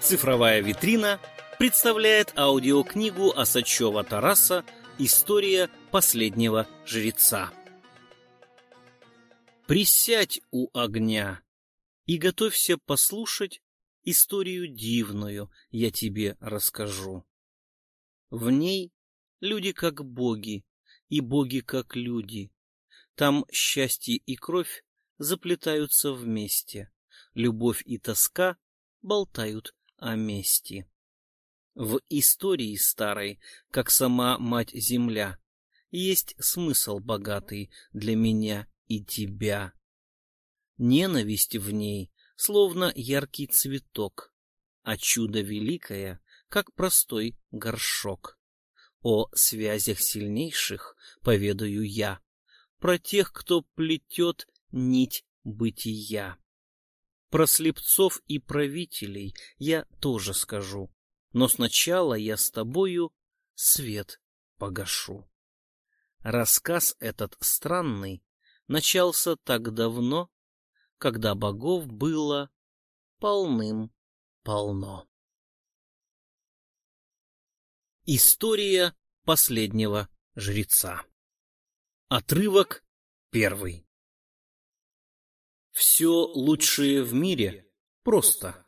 Цифровая витрина представляет аудиокнигу Осачева Тараса «История последнего жреца». Присядь у огня и готовься послушать историю дивную я тебе расскажу. В ней люди как боги, и боги как люди. Там счастье и кровь заплетаются вместе, любовь и тоска болтают о мести. В истории старой, как сама мать-земля, есть смысл богатый для меня и тебя. Ненависть в ней, словно яркий цветок, а чудо великое, как простой горшок. О связях сильнейших поведаю я, про тех, кто плетет нить бытия. Про слепцов и правителей я тоже скажу, но сначала я с тобою свет погашу. Рассказ этот странный начался так давно, когда богов было полным-полно. История последнего жреца. Отрывок первый. Все лучшее в мире просто.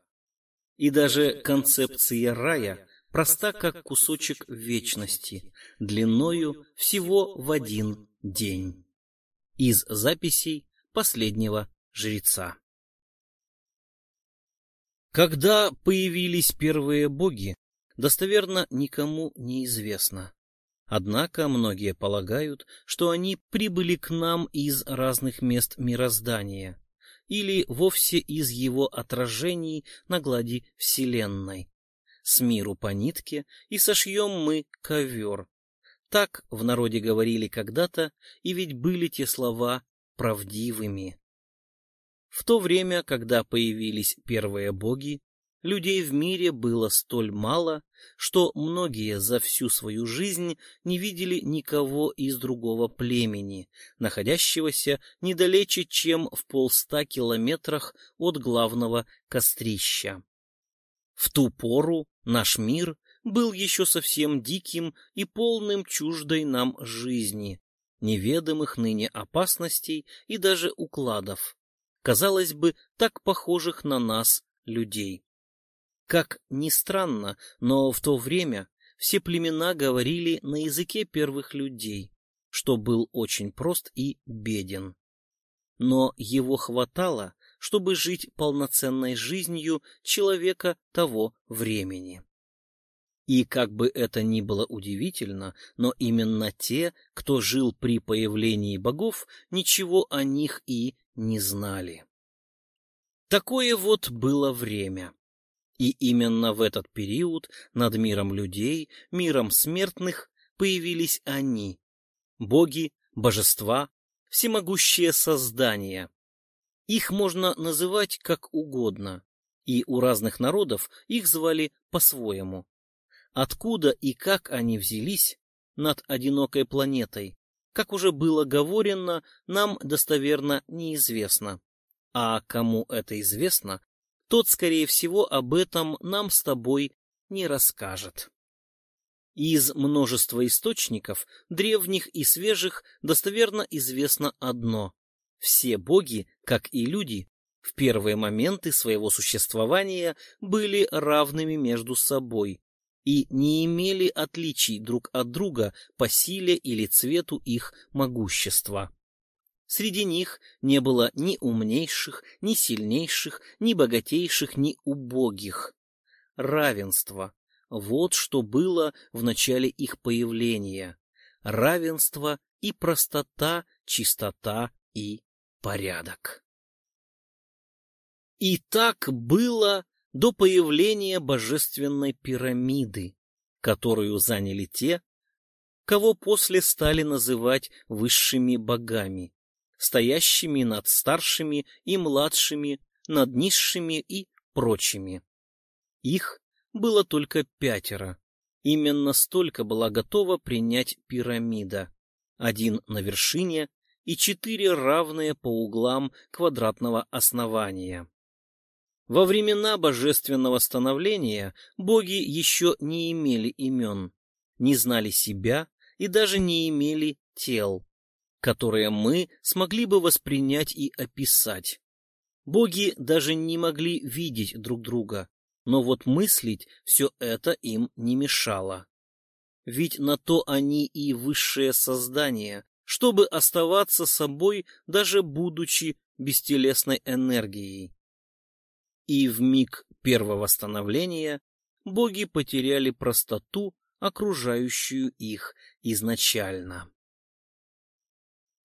И даже концепция рая проста, как кусочек вечности, длиною всего в один день. Из записей последнего жреца. Когда появились первые боги, достоверно никому не известно. Однако многие полагают, что они прибыли к нам из разных мест мироздания, или вовсе из его отражений на глади Вселенной. С миру по нитке и сошьем мы ковер. Так в народе говорили когда-то, и ведь были те слова правдивыми. В то время, когда появились первые боги, людей в мире было столь мало, что многие за всю свою жизнь не видели никого из другого племени, находящегося недалече, чем в полста километрах от главного кострища. В ту пору наш мир был еще совсем диким и полным чуждой нам жизни, неведомых ныне опасностей и даже укладов, казалось бы, так похожих на нас, людей. Как ни странно, но в то время все племена говорили на языке первых людей, что был очень прост и беден. Но его хватало, чтобы жить полноценной жизнью человека того времени. И как бы это ни было удивительно, но именно те, кто жил при появлении богов, ничего о них и не знали. Такое вот было время. И именно в этот период над миром людей, миром смертных появились они, боги, божества, всемогущие создания. Их можно называть как угодно, и у разных народов их звали по-своему. Откуда и как они взялись над одинокой планетой, как уже было говорено, нам достоверно неизвестно. А кому это известно, тот, скорее всего, об этом нам с тобой не расскажет. Из множества источников, древних и свежих, достоверно известно одно. Все боги, как и люди, в первые моменты своего существования были равными между собой и не имели отличий друг от друга по силе или цвету их могущества. Среди них не было ни умнейших, ни сильнейших, ни богатейших, ни убогих. Равенство — вот что было в начале их появления. Равенство и простота, чистота и порядок. И так было до появления божественной пирамиды, которую заняли те, кого после стали называть высшими богами стоящими над старшими и младшими, над низшими и прочими. Их было только пятеро. Именно столько была готова принять пирамида. один на вершине и четыре равные по углам квадратного основания. Во времена божественного становления боги еще не имели имен, не знали себя и даже не имели тел, которые мы смогли бы воспринять и описать. Боги даже не могли видеть друг друга, но вот мыслить все это им не мешало. Ведь на то они и высшее создание, чтобы оставаться собой, даже будучи бестелесной энергией. И в миг первого становления боги потеряли простоту, окружающую их изначально.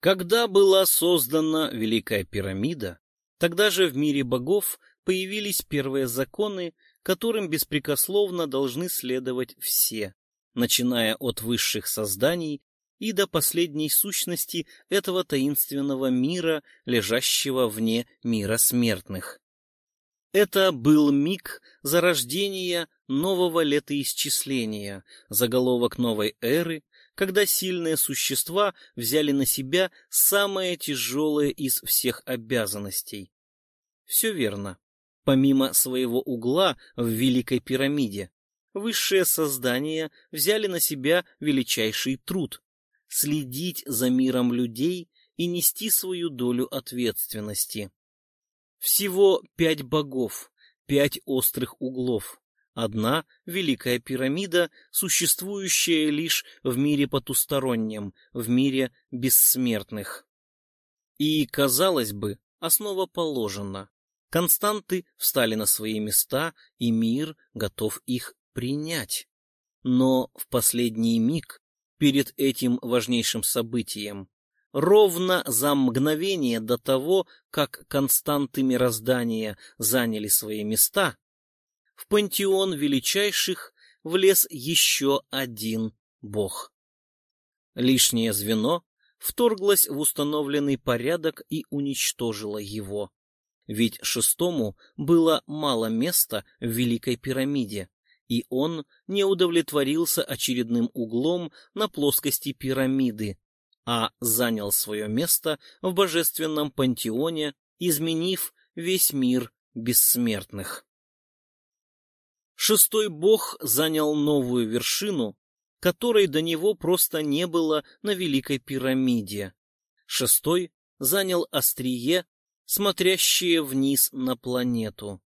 Когда была создана Великая пирамида, тогда же в мире богов появились первые законы, которым беспрекословно должны следовать все, начиная от высших созданий и до последней сущности этого таинственного мира, лежащего вне мира смертных. Это был миг зарождения нового летоисчисления, заголовок новой эры, когда сильные существа взяли на себя самое тяжелое из всех обязанностей. Все верно. Помимо своего угла в Великой пирамиде, высшие создания взяли на себя величайший труд — следить за миром людей и нести свою долю ответственности. Всего пять богов, пять острых углов, одна великая пирамида, существующая лишь в мире потустороннем, в мире бессмертных. И, казалось бы, основа положена. Константы встали на свои места, и мир готов их принять. Но в последний миг, перед этим важнейшим событием, ровно за мгновение до того, как константы мироздания заняли свои места, в пантеон величайших влез еще один бог. Лишнее звено вторглось в установленный порядок и уничтожило его ведь шестому было мало места в Великой пирамиде, и он не удовлетворился очередным углом на плоскости пирамиды, а занял свое место в божественном пантеоне, изменив весь мир бессмертных. Шестой бог занял новую вершину, которой до него просто не было на Великой пирамиде. Шестой занял острие смотрящие вниз на планету,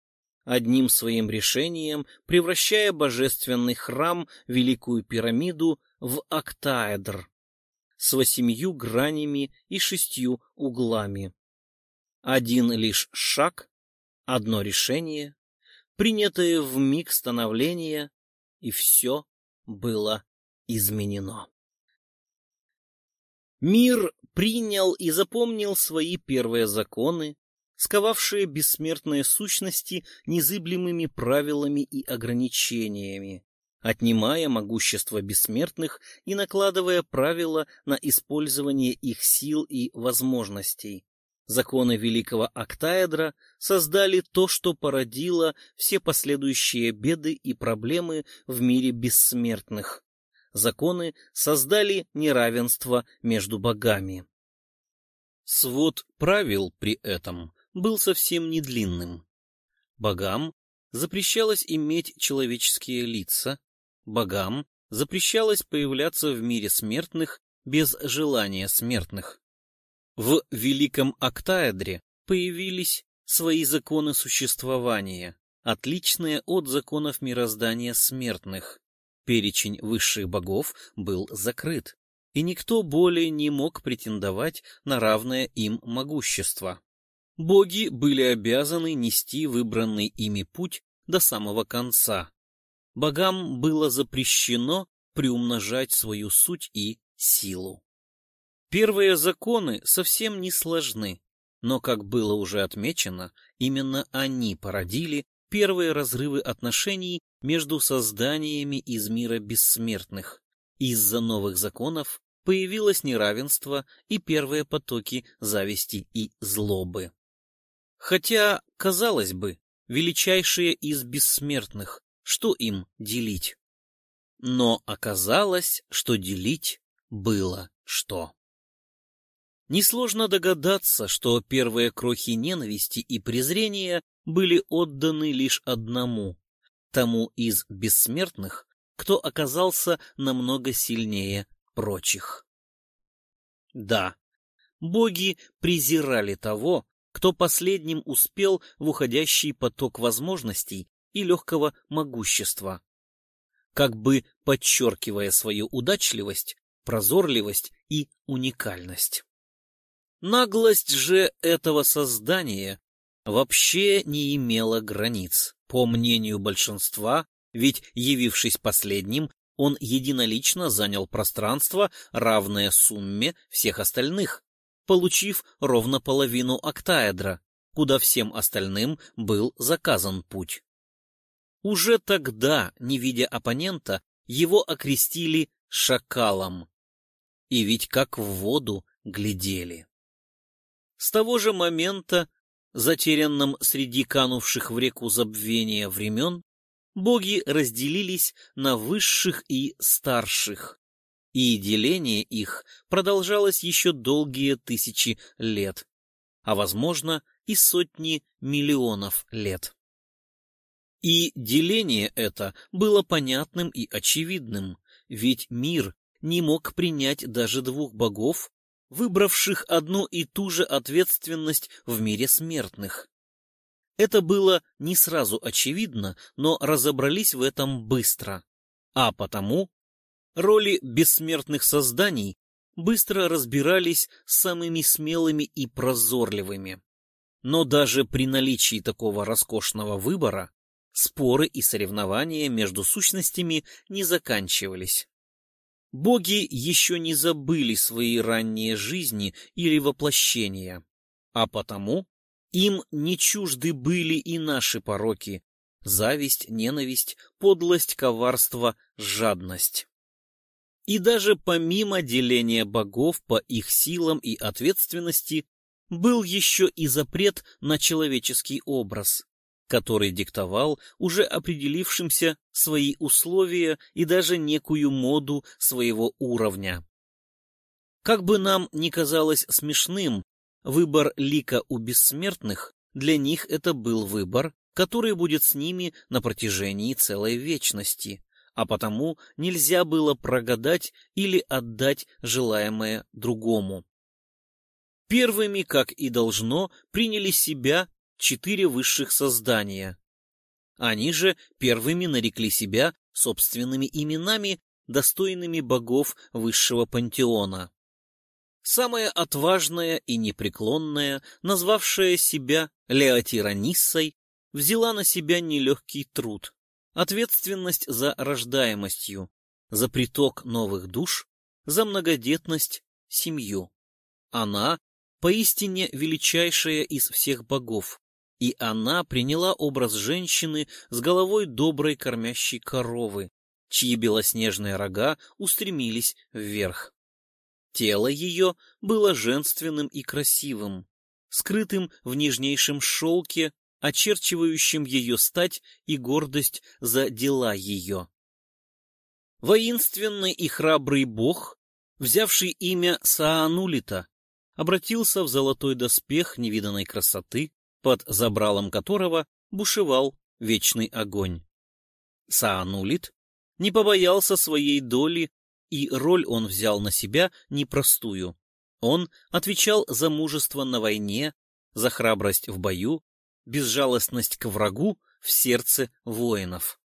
одним своим решением превращая божественный храм, Великую пирамиду, в октаэдр с восемью гранями и шестью углами. Один лишь шаг, одно решение, принятое в миг становления, и все было изменено. Мир принял и запомнил свои первые законы, сковавшие бессмертные сущности незыблемыми правилами и ограничениями, отнимая могущество бессмертных и накладывая правила на использование их сил и возможностей. Законы великого октаэдра создали то, что породило все последующие беды и проблемы в мире бессмертных законы создали неравенство между богами. Свод правил при этом был совсем не длинным. Богам запрещалось иметь человеческие лица, богам запрещалось появляться в мире смертных без желания смертных. В Великом Октаэдре появились свои законы существования, отличные от законов мироздания смертных. Перечень высших богов был закрыт, и никто более не мог претендовать на равное им могущество. Боги были обязаны нести выбранный ими путь до самого конца. Богам было запрещено приумножать свою суть и силу. Первые законы совсем не сложны, но, как было уже отмечено, именно они породили первые разрывы отношений между созданиями из мира бессмертных. Из-за новых законов появилось неравенство и первые потоки зависти и злобы. Хотя, казалось бы, величайшие из бессмертных, что им делить? Но оказалось, что делить было что. Несложно догадаться, что первые крохи ненависти и презрения были отданы лишь одному, тому из бессмертных, кто оказался намного сильнее прочих. Да, боги презирали того, кто последним успел в уходящий поток возможностей и легкого могущества, как бы подчеркивая свою удачливость, прозорливость и уникальность. Наглость же этого создания вообще не имела границ, по мнению большинства, ведь, явившись последним, он единолично занял пространство, равное сумме всех остальных, получив ровно половину октаэдра, куда всем остальным был заказан путь. Уже тогда, не видя оппонента, его окрестили шакалом. И ведь как в воду глядели. С того же момента, затерянном среди канувших в реку забвения времен, боги разделились на высших и старших, и деление их продолжалось еще долгие тысячи лет, а, возможно, и сотни миллионов лет. И деление это было понятным и очевидным, ведь мир не мог принять даже двух богов, выбравших одну и ту же ответственность в мире смертных. Это было не сразу очевидно, но разобрались в этом быстро, а потому роли бессмертных созданий быстро разбирались самыми смелыми и прозорливыми. Но даже при наличии такого роскошного выбора Споры и соревнования между сущностями не заканчивались. Боги еще не забыли свои ранние жизни или воплощения, а потому им не чужды были и наши пороки — зависть, ненависть, подлость, коварство, жадность. И даже помимо деления богов по их силам и ответственности, был еще и запрет на человеческий образ который диктовал уже определившимся свои условия и даже некую моду своего уровня. Как бы нам ни казалось смешным, выбор лика у бессмертных, для них это был выбор, который будет с ними на протяжении целой вечности, а потому нельзя было прогадать или отдать желаемое другому. Первыми, как и должно, приняли себя четыре высших создания. Они же первыми нарекли себя собственными именами, достойными богов высшего пантеона. Самая отважная и непреклонная, назвавшая себя Леотираниссой, взяла на себя нелегкий труд, ответственность за рождаемостью, за приток новых душ, за многодетность, семью. Она поистине величайшая из всех богов, и она приняла образ женщины с головой доброй кормящей коровы, чьи белоснежные рога устремились вверх. Тело ее было женственным и красивым, скрытым в нежнейшем шелке, очерчивающем ее стать и гордость за дела ее. Воинственный и храбрый бог, взявший имя Саанулита, обратился в золотой доспех невиданной красоты, под забралом которого бушевал вечный огонь. Саанулит не побоялся своей доли, и роль он взял на себя непростую. Он отвечал за мужество на войне, за храбрость в бою, безжалостность к врагу в сердце воинов.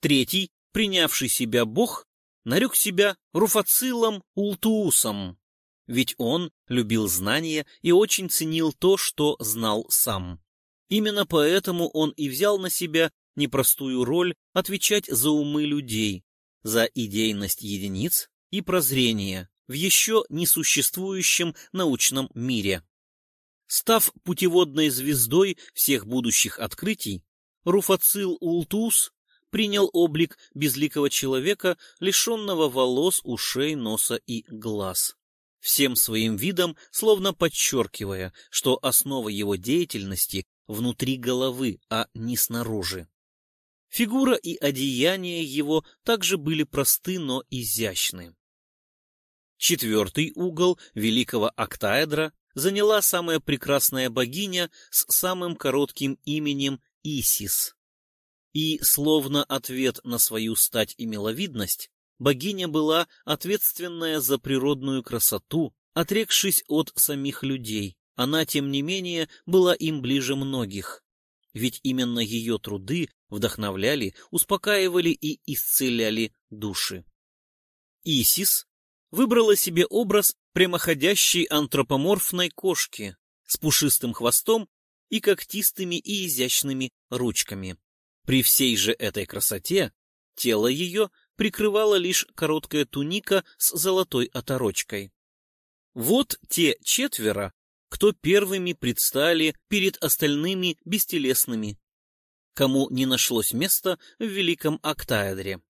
Третий, принявший себя бог, нарек себя Руфацилом Ултуусом, ведь он любил знания и очень ценил то, что знал сам. Именно поэтому он и взял на себя непростую роль отвечать за умы людей, за идейность единиц и прозрение в еще несуществующем научном мире. Став путеводной звездой всех будущих открытий, Руфацил Ултус принял облик безликого человека, лишенного волос, ушей, носа и глаз всем своим видом словно подчеркивая, что основа его деятельности внутри головы, а не снаружи. Фигура и одеяние его также были просты, но изящны. Четвертый угол великого октаэдра заняла самая прекрасная богиня с самым коротким именем Исис. И, словно ответ на свою стать и миловидность, богиня была ответственная за природную красоту, отрекшись от самих людей. Она, тем не менее, была им ближе многих. Ведь именно ее труды вдохновляли, успокаивали и исцеляли души. Исис выбрала себе образ прямоходящей антропоморфной кошки с пушистым хвостом и когтистыми и изящными ручками. При всей же этой красоте тело ее прикрывала лишь короткая туника с золотой оторочкой. Вот те четверо, кто первыми предстали перед остальными бестелесными, кому не нашлось места в Великом Октаэдре.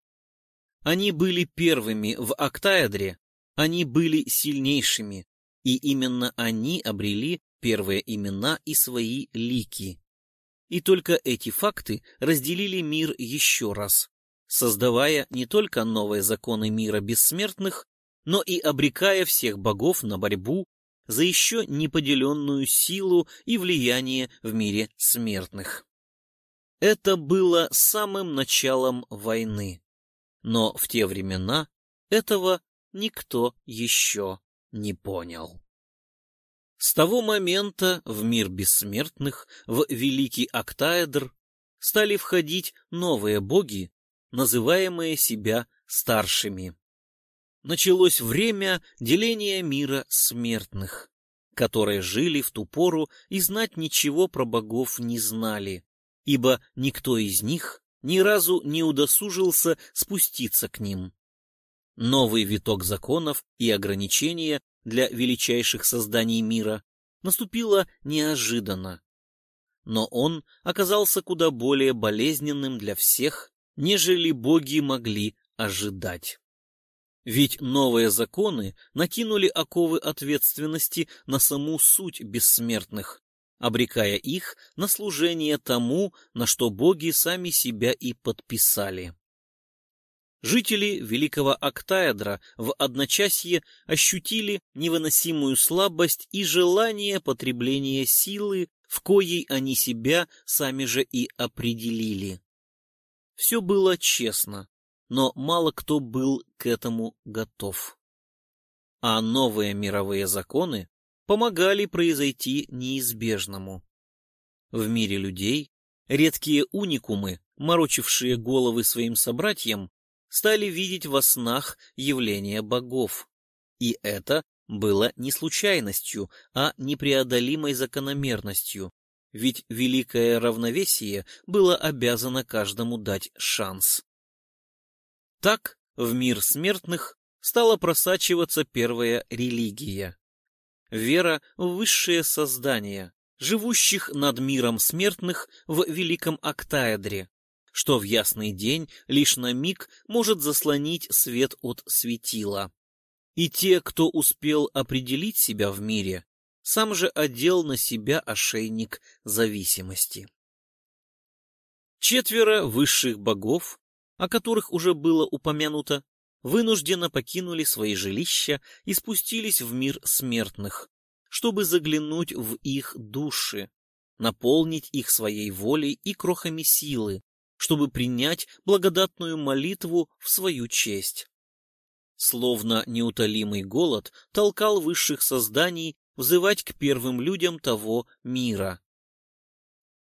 Они были первыми в Октаэдре, они были сильнейшими, и именно они обрели первые имена и свои лики. И только эти факты разделили мир еще раз, создавая не только новые законы мира бессмертных, но и обрекая всех богов на борьбу за еще неподеленную силу и влияние в мире смертных. Это было самым началом войны, но в те времена этого никто еще не понял. С того момента в мир бессмертных, в Великий Октаэдр, стали входить новые боги, называемые себя старшими. Началось время деления мира смертных, которые жили в ту пору и знать ничего про богов не знали, ибо никто из них ни разу не удосужился спуститься к ним. Новый виток законов и ограничения для величайших созданий мира наступило неожиданно. Но он оказался куда более болезненным для всех, нежели боги могли ожидать. Ведь новые законы накинули оковы ответственности на саму суть бессмертных, обрекая их на служение тому, на что боги сами себя и подписали. Жители Великого Октаэдра в одночасье ощутили невыносимую слабость и желание потребления силы, в коей они себя сами же и определили. Все было честно, но мало кто был к этому готов. А новые мировые законы помогали произойти неизбежному. В мире людей редкие уникумы, морочившие головы своим собратьям, стали видеть во снах явления богов. И это было не случайностью, а непреодолимой закономерностью, ведь великое равновесие было обязано каждому дать шанс. Так в мир смертных стала просачиваться первая религия. Вера в высшее создание, живущих над миром смертных в Великом Октаэдре, что в ясный день лишь на миг может заслонить свет от светила. И те, кто успел определить себя в мире, сам же одел на себя ошейник зависимости. Четверо высших богов, о которых уже было упомянуто, вынужденно покинули свои жилища и спустились в мир смертных, чтобы заглянуть в их души, наполнить их своей волей и крохами силы, чтобы принять благодатную молитву в свою честь. Словно неутолимый голод толкал высших созданий взывать к первым людям того мира.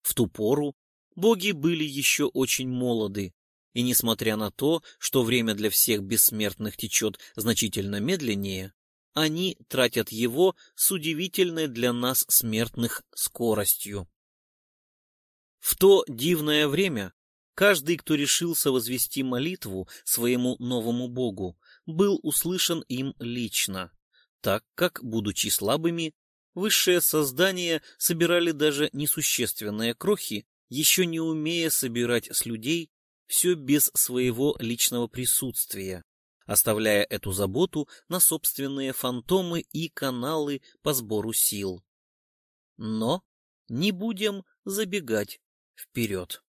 В ту пору боги были еще очень молоды, и несмотря на то, что время для всех бессмертных течет значительно медленнее, они тратят его с удивительной для нас смертных скоростью. В то дивное время Каждый, кто решился возвести молитву своему новому богу, был услышан им лично, так как, будучи слабыми, высшие создания собирали даже несущественные крохи, еще не умея собирать с людей все без своего личного присутствия, оставляя эту заботу на собственные фантомы и каналы по сбору сил. Но не будем забегать вперед.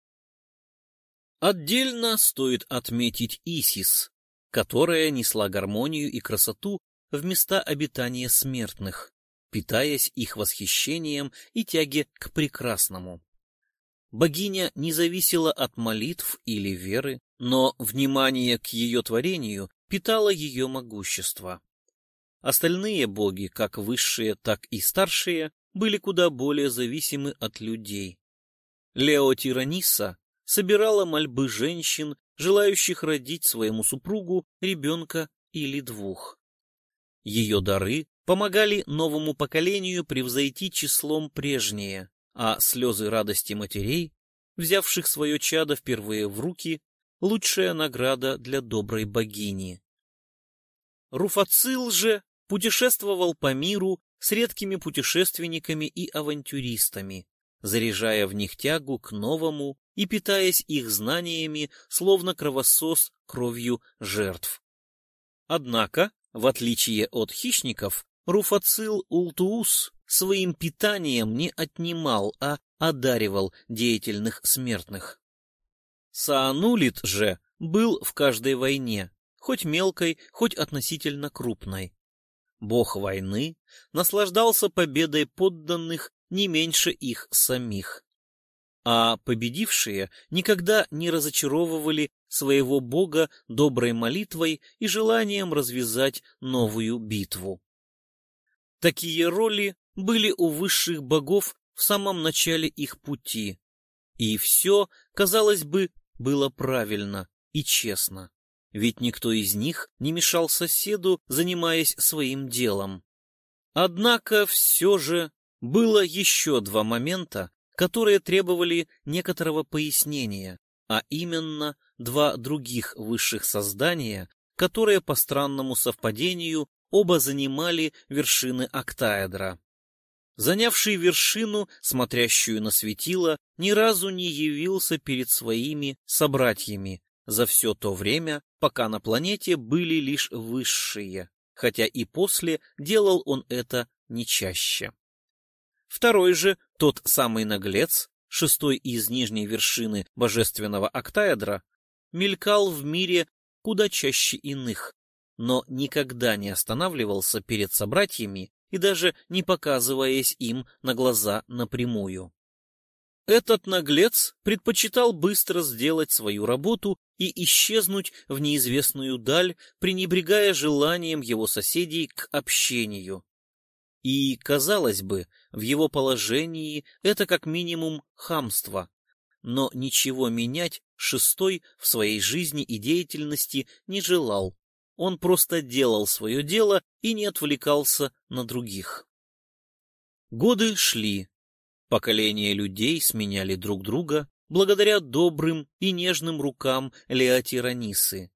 Отдельно стоит отметить Исис, которая несла гармонию и красоту в места обитания смертных, питаясь их восхищением и тяге к прекрасному. Богиня не зависела от молитв или веры, но внимание к ее творению питало ее могущество. Остальные боги, как высшие, так и старшие, были куда более зависимы от людей. Лео Тираниса собирала мольбы женщин, желающих родить своему супругу ребенка или двух. Ее дары помогали новому поколению превзойти числом прежние, а слезы радости матерей, взявших свое чадо впервые в руки, лучшая награда для доброй богини. Руфацил же путешествовал по миру с редкими путешественниками и авантюристами, заряжая в них тягу к новому и питаясь их знаниями, словно кровосос кровью жертв. Однако, в отличие от хищников, Руфацил Ултуус своим питанием не отнимал, а одаривал деятельных смертных. Саанулит же был в каждой войне, хоть мелкой, хоть относительно крупной. Бог войны наслаждался победой подданных не меньше их самих. А победившие никогда не разочаровывали своего бога доброй молитвой и желанием развязать новую битву. Такие роли были у высших богов в самом начале их пути, и все, казалось бы, было правильно и честно ведь никто из них не мешал соседу, занимаясь своим делом. Однако все же было еще два момента, которые требовали некоторого пояснения, а именно два других высших создания, которые по странному совпадению оба занимали вершины октаэдра. Занявший вершину, смотрящую на светило, ни разу не явился перед своими собратьями, за все то время, пока на планете были лишь высшие, хотя и после делал он это не чаще. Второй же, тот самый наглец, шестой из нижней вершины божественного октаэдра, мелькал в мире куда чаще иных, но никогда не останавливался перед собратьями и даже не показываясь им на глаза напрямую. Этот наглец предпочитал быстро сделать свою работу и исчезнуть в неизвестную даль, пренебрегая желанием его соседей к общению. И, казалось бы, в его положении это как минимум хамство, но ничего менять шестой в своей жизни и деятельности не желал. Он просто делал свое дело и не отвлекался на других. Годы шли, Поколения людей сменяли друг друга благодаря добрым и нежным рукам Леотиранисы.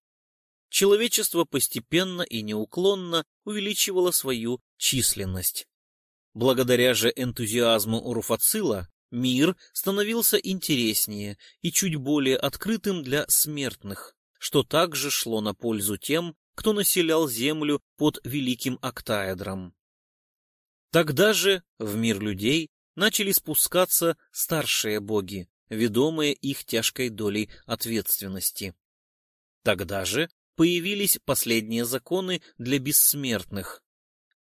Человечество постепенно и неуклонно увеличивало свою численность. Благодаря же энтузиазму Уруфацила мир становился интереснее и чуть более открытым для смертных, что также шло на пользу тем, кто населял Землю под Великим Октаэдром. Тогда же в мир людей начали спускаться старшие боги, ведомые их тяжкой долей ответственности. Тогда же появились последние законы для бессмертных,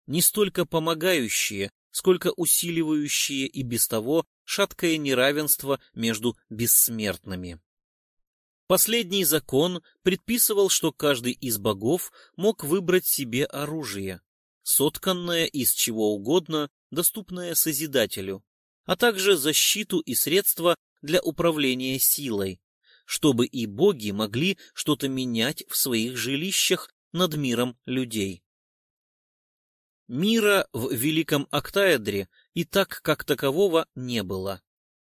не столько помогающие, сколько усиливающие и без того шаткое неравенство между бессмертными. Последний закон предписывал, что каждый из богов мог выбрать себе оружие, сотканное из чего угодно доступное Созидателю, а также защиту и средства для управления силой, чтобы и боги могли что-то менять в своих жилищах над миром людей. Мира в Великом Октаэдре и так как такового не было,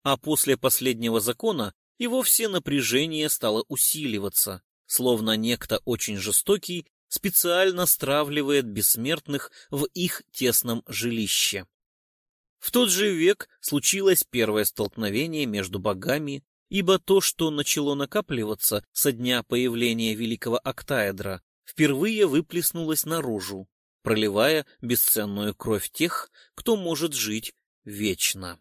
а после последнего закона и вовсе напряжение стало усиливаться, словно некто очень жестокий специально стравливает бессмертных в их тесном жилище. В тот же век случилось первое столкновение между богами, ибо то, что начало накапливаться со дня появления великого октаэдра, впервые выплеснулось наружу, проливая бесценную кровь тех, кто может жить вечно.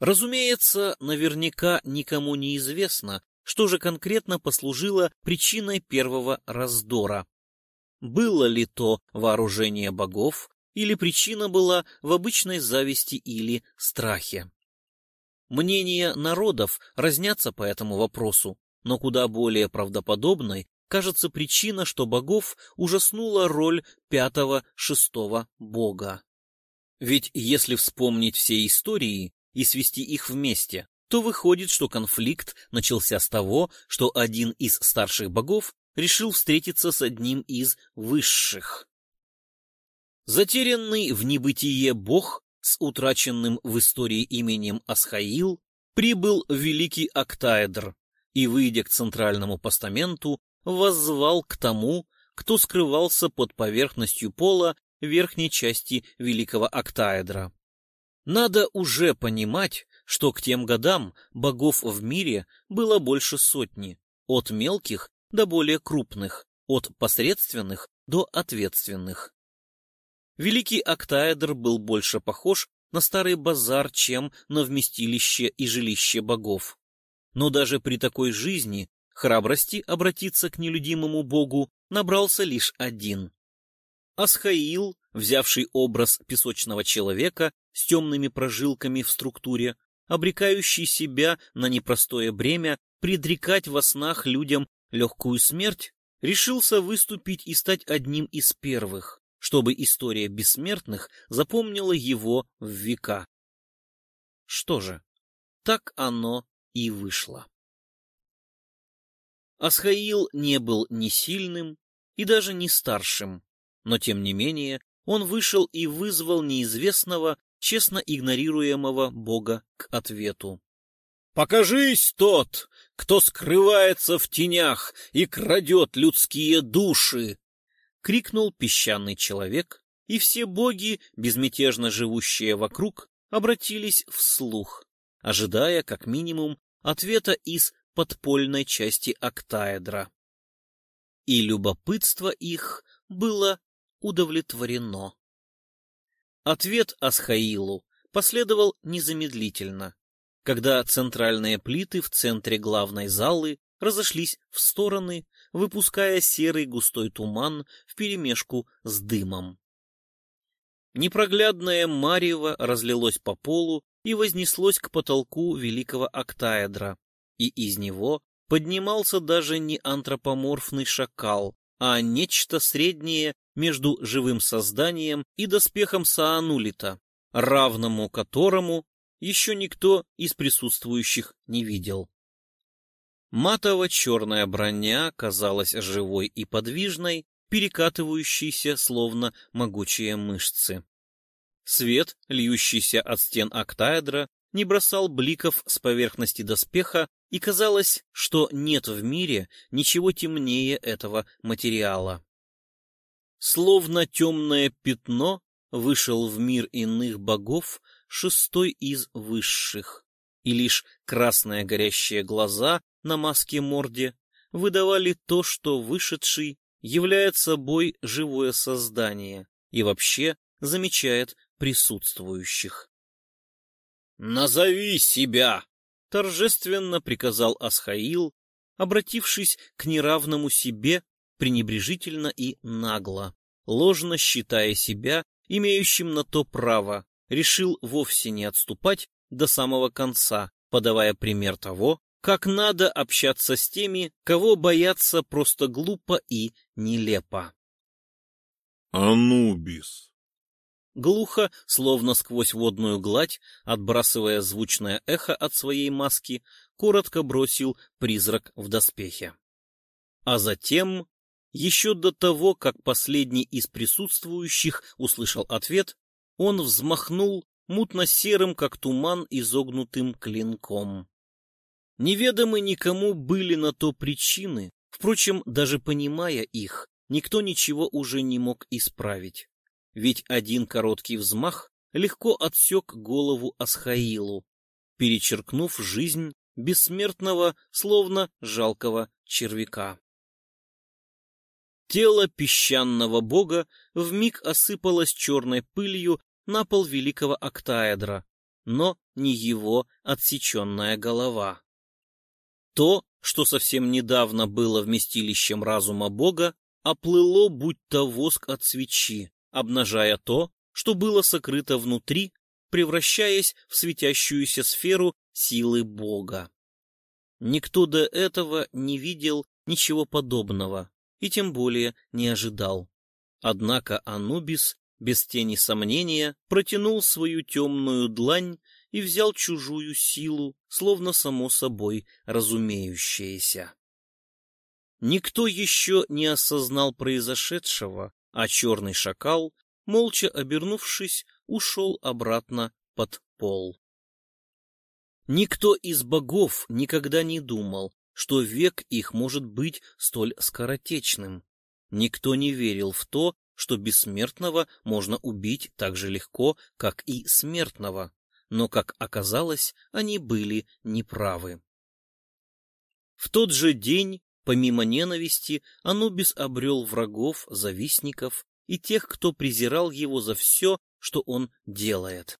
Разумеется, наверняка никому не известно, что же конкретно послужило причиной первого раздора. было ли то вооружение богов, или причина была в обычной зависти или страхе. Мнения народов разнятся по этому вопросу, но куда более правдоподобной кажется причина, что богов ужаснула роль пятого-шестого бога. Ведь если вспомнить все истории и свести их вместе, то выходит, что конфликт начался с того, что один из старших богов решил встретиться с одним из высших. Затерянный в небытие бог с утраченным в истории именем Асхаил прибыл великий Октаэдр и, выйдя к центральному постаменту, воззвал к тому, кто скрывался под поверхностью пола верхней части великого Октаэдра. Надо уже понимать, что к тем годам богов в мире было больше сотни, от мелких до более крупных, от посредственных до ответственных. Великий Октаэдр был больше похож на старый базар, чем на вместилище и жилище богов. Но даже при такой жизни храбрости обратиться к нелюдимому богу набрался лишь один. Асхаил, взявший образ песочного человека с темными прожилками в структуре, обрекающий себя на непростое бремя предрекать во снах людям легкую смерть, решился выступить и стать одним из первых чтобы история бессмертных запомнила его в века. Что же, так оно и вышло. Асхаил не был ни сильным и даже не старшим, но тем не менее он вышел и вызвал неизвестного, честно игнорируемого бога к ответу. «Покажись тот, кто скрывается в тенях и крадет людские души!» — крикнул песчаный человек, и все боги, безмятежно живущие вокруг, обратились вслух, ожидая, как минимум, ответа из подпольной части октаэдра. И любопытство их было удовлетворено. Ответ Асхаилу последовал незамедлительно, когда центральные плиты в центре главной залы разошлись в стороны, выпуская серый густой туман вперемешку с дымом. Непроглядное марево разлилось по полу и вознеслось к потолку великого октаэдра, и из него поднимался даже не антропоморфный шакал, а нечто среднее между живым созданием и доспехом Саанулита, равному которому еще никто из присутствующих не видел. Матово-черная броня казалась живой и подвижной, перекатывающейся, словно могучие мышцы. Свет, льющийся от стен октаэдра, не бросал бликов с поверхности доспеха, и казалось, что нет в мире ничего темнее этого материала. Словно темное пятно вышел в мир иных богов шестой из высших, и лишь красные горящие глаза на маске морде выдавали то, что вышедший являет собой живое создание и вообще замечает присутствующих. «Назови себя!» — торжественно приказал Асхаил, обратившись к неравному себе пренебрежительно и нагло, ложно считая себя имеющим на то право, решил вовсе не отступать до самого конца, подавая пример того, как надо общаться с теми, кого бояться просто глупо и нелепо. Анубис. Глухо, словно сквозь водную гладь, отбрасывая звучное эхо от своей маски, коротко бросил призрак в доспехе. А затем, еще до того, как последний из присутствующих услышал ответ, он взмахнул мутно-серым, как туман, изогнутым клинком. Неведомы никому были на то причины, впрочем, даже понимая их, никто ничего уже не мог исправить. Ведь один короткий взмах легко отсек голову Асхаилу, перечеркнув жизнь бессмертного, словно жалкого червяка. Тело песчаного бога вмиг осыпалось черной пылью на пол великого октаэдра, но не его отсеченная голова. То, что совсем недавно было вместилищем разума Бога, оплыло будто воск от свечи, обнажая то, что было сокрыто внутри, превращаясь в светящуюся сферу силы Бога. Никто до этого не видел ничего подобного и тем более не ожидал. Однако Анубис, без тени сомнения, протянул свою темную длань и взял чужую силу, словно само собой разумеющееся. Никто еще не осознал произошедшего, а черный шакал, молча обернувшись, ушел обратно под пол. Никто из богов никогда не думал, что век их может быть столь скоротечным. Никто не верил в то, что бессмертного можно убить так же легко, как и смертного, но, как оказалось, они были неправы. В тот же день, помимо ненависти, Анубис обрел врагов, завистников и тех, кто презирал его за все, что он делает.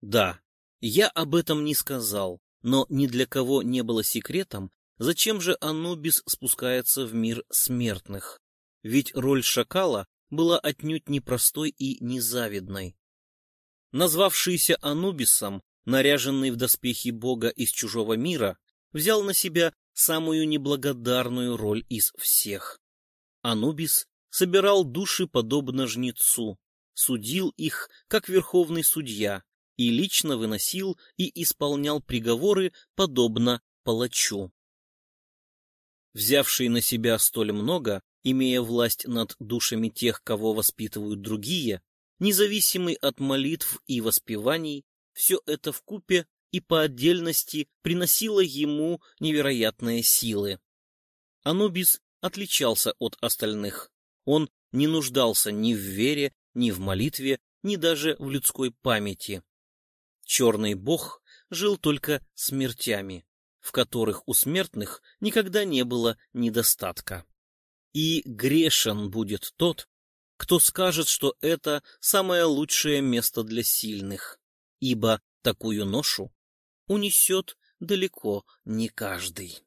Да, я об этом не сказал, но ни для кого не было секретом, зачем же Анубис спускается в мир смертных. Ведь роль шакала была отнюдь непростой и незавидной. Назвавшийся Анубисом, наряженный в доспехи бога из чужого мира, взял на себя самую неблагодарную роль из всех. Анубис собирал души подобно жнецу, судил их, как верховный судья, и лично выносил и исполнял приговоры, подобно палачу. Взявший на себя столь много, имея власть над душами тех, кого воспитывают другие, независимый от молитв и воспеваний, все это в купе и по отдельности приносило ему невероятные силы. Анубис отличался от остальных. Он не нуждался ни в вере, ни в молитве, ни даже в людской памяти. Черный бог жил только смертями, в которых у смертных никогда не было недостатка. И грешен будет тот, кто скажет, что это самое лучшее место для сильных, ибо такую ношу унесет далеко не каждый.